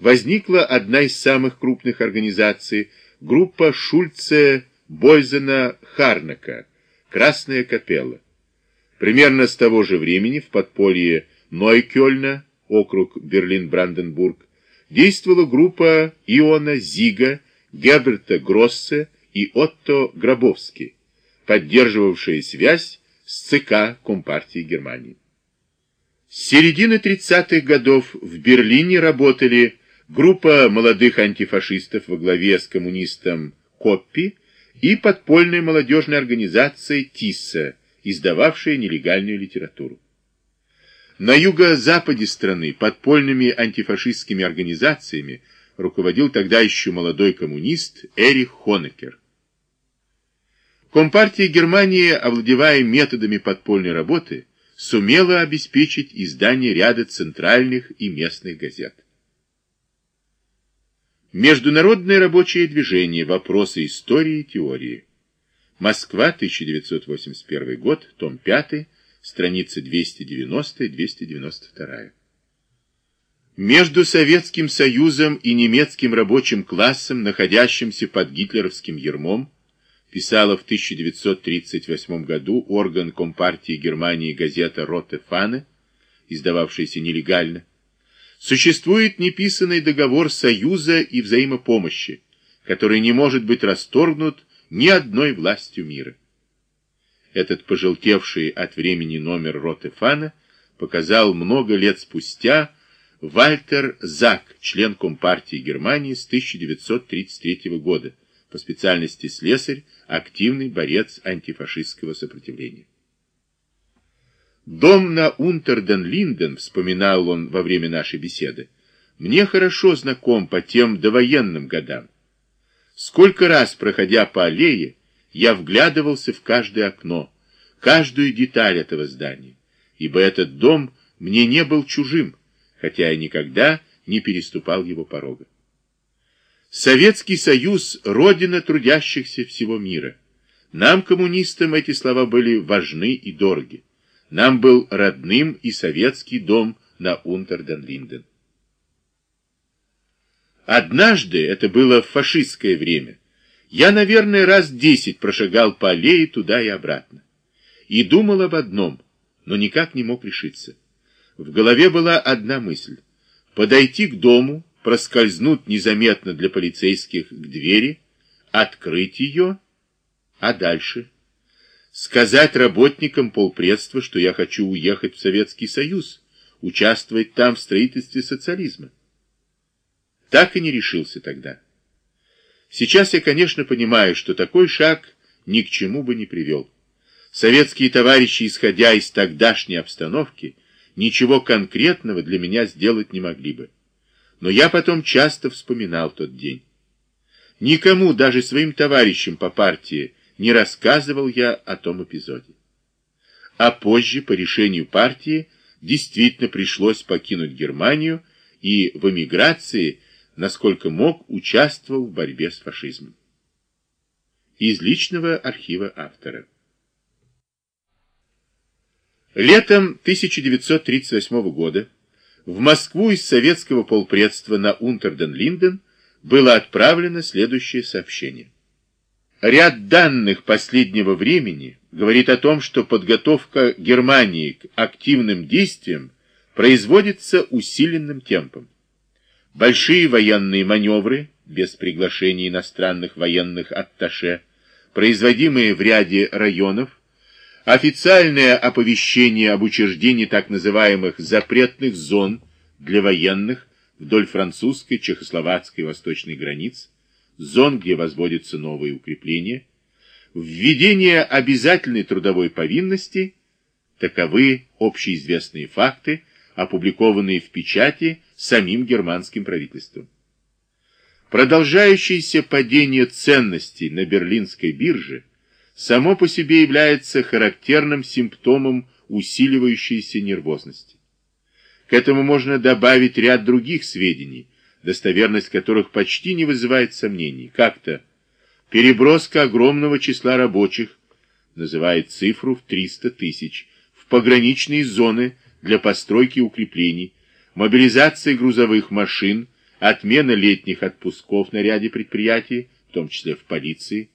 возникла одна из самых крупных организаций, группа Шульце-Бойзена-Харнака, Красная капелла. Примерно с того же времени в подполье Нойкёльна, округ Берлин-Бранденбург, действовала группа Иона Зига, Герберта Гроссе и Отто Гробовски, поддерживавшая связь с ЦК Компартии Германии. С середины 30-х годов в Берлине работали группа молодых антифашистов во главе с коммунистом Коппи и подпольная молодежная организация ТИСа, издававшая нелегальную литературу. На юго-западе страны подпольными антифашистскими организациями руководил тогда еще молодой коммунист Эрих Хонекер. Компартия Германии, овладевая методами подпольной работы, сумела обеспечить издание ряда центральных и местных газет. Международное рабочее движение. Вопросы истории и теории. Москва, 1981 год, том 5, страница 290 и 292. Между Советским Союзом и немецким рабочим классом, находящимся под гитлеровским ермом, писала в 1938 году орган Компартии Германии газета «Роте Фане», издававшаяся нелегально, существует неписанный договор союза и взаимопомощи, который не может быть расторгнут ни одной властью мира. Этот пожелтевший от времени номер Роте Фана показал много лет спустя Вальтер Зак, член Компартии Германии с 1933 года, по специальности слесарь, активный борец антифашистского сопротивления. Дом на Унтерден-Линден, вспоминал он во время нашей беседы, мне хорошо знаком по тем довоенным годам. Сколько раз, проходя по аллее, я вглядывался в каждое окно, каждую деталь этого здания, ибо этот дом мне не был чужим, хотя я никогда не переступал его порога. Советский Союз – родина трудящихся всего мира. Нам, коммунистам, эти слова были важны и дороги. Нам был родным и советский дом на Унтерден-Линден. Однажды, это было в фашистское время, я, наверное, раз десять прошагал по аллее туда и обратно. И думал об одном, но никак не мог решиться. В голове была одна мысль — подойти к дому, проскользнуть незаметно для полицейских к двери, открыть ее, а дальше сказать работникам полпредства, что я хочу уехать в Советский Союз, участвовать там в строительстве социализма. Так и не решился тогда. Сейчас я, конечно, понимаю, что такой шаг ни к чему бы не привел. Советские товарищи, исходя из тогдашней обстановки, ничего конкретного для меня сделать не могли бы. Но я потом часто вспоминал тот день. Никому, даже своим товарищам по партии, не рассказывал я о том эпизоде. А позже, по решению партии, действительно пришлось покинуть Германию и в эмиграции, насколько мог, участвовал в борьбе с фашизмом. Из личного архива автора. Летом 1938 года в Москву из советского полпредства на Унтерден-Линден было отправлено следующее сообщение. Ряд данных последнего времени говорит о том, что подготовка Германии к активным действиям производится усиленным темпом. Большие военные маневры, без приглашения иностранных военных атташе, производимые в ряде районов, Официальное оповещение об учреждении так называемых запретных зон для военных вдоль французской, чехословацкой и восточной границ, зон, где возводятся новые укрепления, введение обязательной трудовой повинности, таковы общеизвестные факты, опубликованные в печати самим германским правительством. Продолжающееся падение ценностей на берлинской бирже само по себе является характерным симптомом усиливающейся нервозности. К этому можно добавить ряд других сведений, достоверность которых почти не вызывает сомнений. Как-то переброска огромного числа рабочих называет цифру в 300 тысяч в пограничные зоны для постройки укреплений, мобилизация грузовых машин, отмена летних отпусков на ряде предприятий, в том числе в полиции,